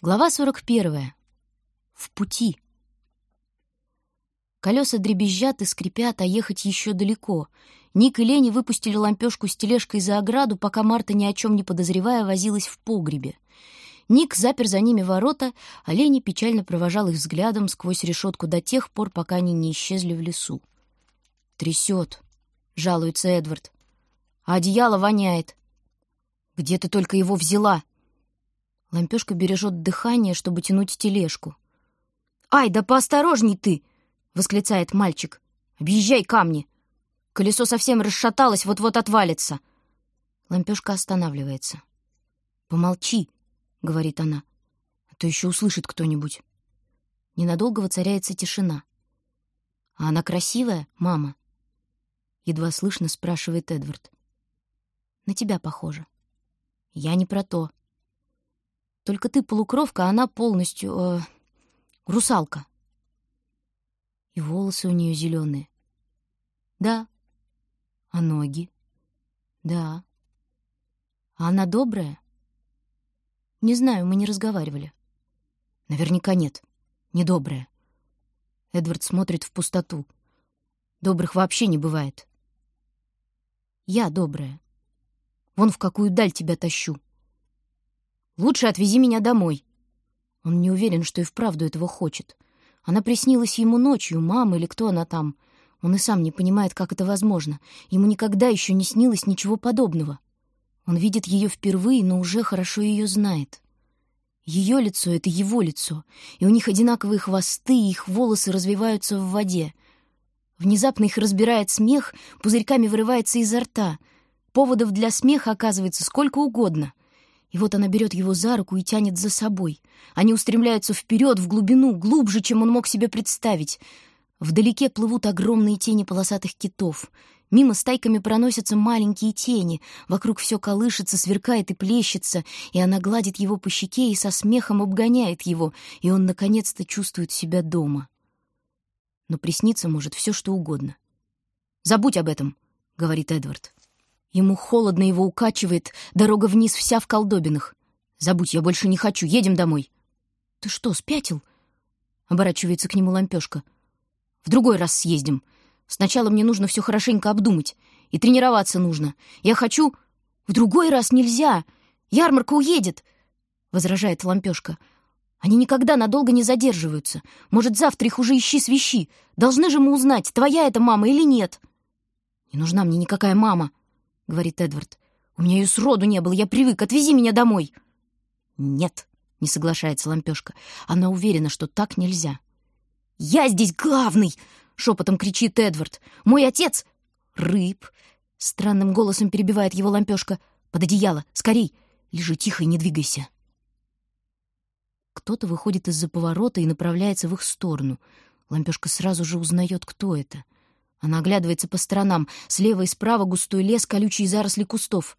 Глава 41. В пути. Колеса дребезжат и скрипят, а ехать еще далеко. Ник и Лени выпустили лампешку с тележкой за ограду, пока Марта, ни о чем не подозревая, возилась в погребе. Ник запер за ними ворота, а Лени печально провожал их взглядом сквозь решетку до тех пор, пока они не исчезли в лесу. «Трясет», — жалуется Эдвард. «А одеяло воняет». «Где ты только его взяла?» Лампешка бережет дыхание, чтобы тянуть тележку. «Ай, да поосторожней ты!» — восклицает мальчик. «Объезжай камни! Колесо совсем расшаталось, вот-вот отвалится!» Лампешка останавливается. «Помолчи!» — говорит она. «А то еще услышит кто-нибудь». Ненадолго воцаряется тишина. «А она красивая, мама?» Едва слышно спрашивает Эдвард. «На тебя похоже». «Я не про то», только ты полукровка, а она полностью... Э, русалка. И волосы у нее зеленые. Да. А ноги? Да. А она добрая? Не знаю, мы не разговаривали. Наверняка нет. Недобрая. Эдвард смотрит в пустоту. Добрых вообще не бывает. Я добрая. Вон в какую даль тебя тащу. Лучше отвези меня домой». Он не уверен, что и вправду этого хочет. Она приснилась ему ночью, мама или кто она там. Он и сам не понимает, как это возможно. Ему никогда еще не снилось ничего подобного. Он видит ее впервые, но уже хорошо ее знает. Ее лицо — это его лицо, и у них одинаковые хвосты, и их волосы развиваются в воде. Внезапно их разбирает смех, пузырьками вырывается изо рта. Поводов для смеха оказывается сколько угодно. И вот она берет его за руку и тянет за собой. Они устремляются вперед, в глубину, глубже, чем он мог себе представить. Вдалеке плывут огромные тени полосатых китов. Мимо стайками проносятся маленькие тени. Вокруг все колышется, сверкает и плещется, и она гладит его по щеке и со смехом обгоняет его, и он наконец-то чувствует себя дома. Но присниться может все, что угодно. «Забудь об этом», — говорит Эдвард. Ему холодно его укачивает, дорога вниз вся в колдобинах. «Забудь, я больше не хочу, едем домой». «Ты что, спятил?» — оборачивается к нему лампешка. «В другой раз съездим. Сначала мне нужно все хорошенько обдумать. И тренироваться нужно. Я хочу...» «В другой раз нельзя! Ярмарка уедет!» — возражает лампешка. «Они никогда надолго не задерживаются. Может, завтра их уже ищи свищи. Должны же мы узнать, твоя это мама или нет». «Не нужна мне никакая мама», — говорит Эдвард. «У меня ее сроду не было, я привык, отвези меня домой!» «Нет», — не соглашается Лампешка. Она уверена, что так нельзя. «Я здесь главный!» — шепотом кричит Эдвард. «Мой отец...» «Рыб!» — странным голосом перебивает его Лампешка. «Под одеяло! Скорей! Лежи тихо и не двигайся!» Кто-то выходит из-за поворота и направляется в их сторону. Лампешка сразу же узнает, кто это — она оглядывается по сторонам. Слева и справа густой лес, колючие заросли кустов.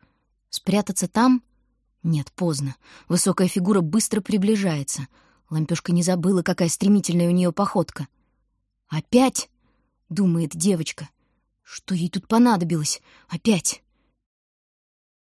Спрятаться там? Нет, поздно. Высокая фигура быстро приближается. Лампешка не забыла, какая стремительная у нее походка. «Опять?» — думает девочка. «Что ей тут понадобилось? Опять?»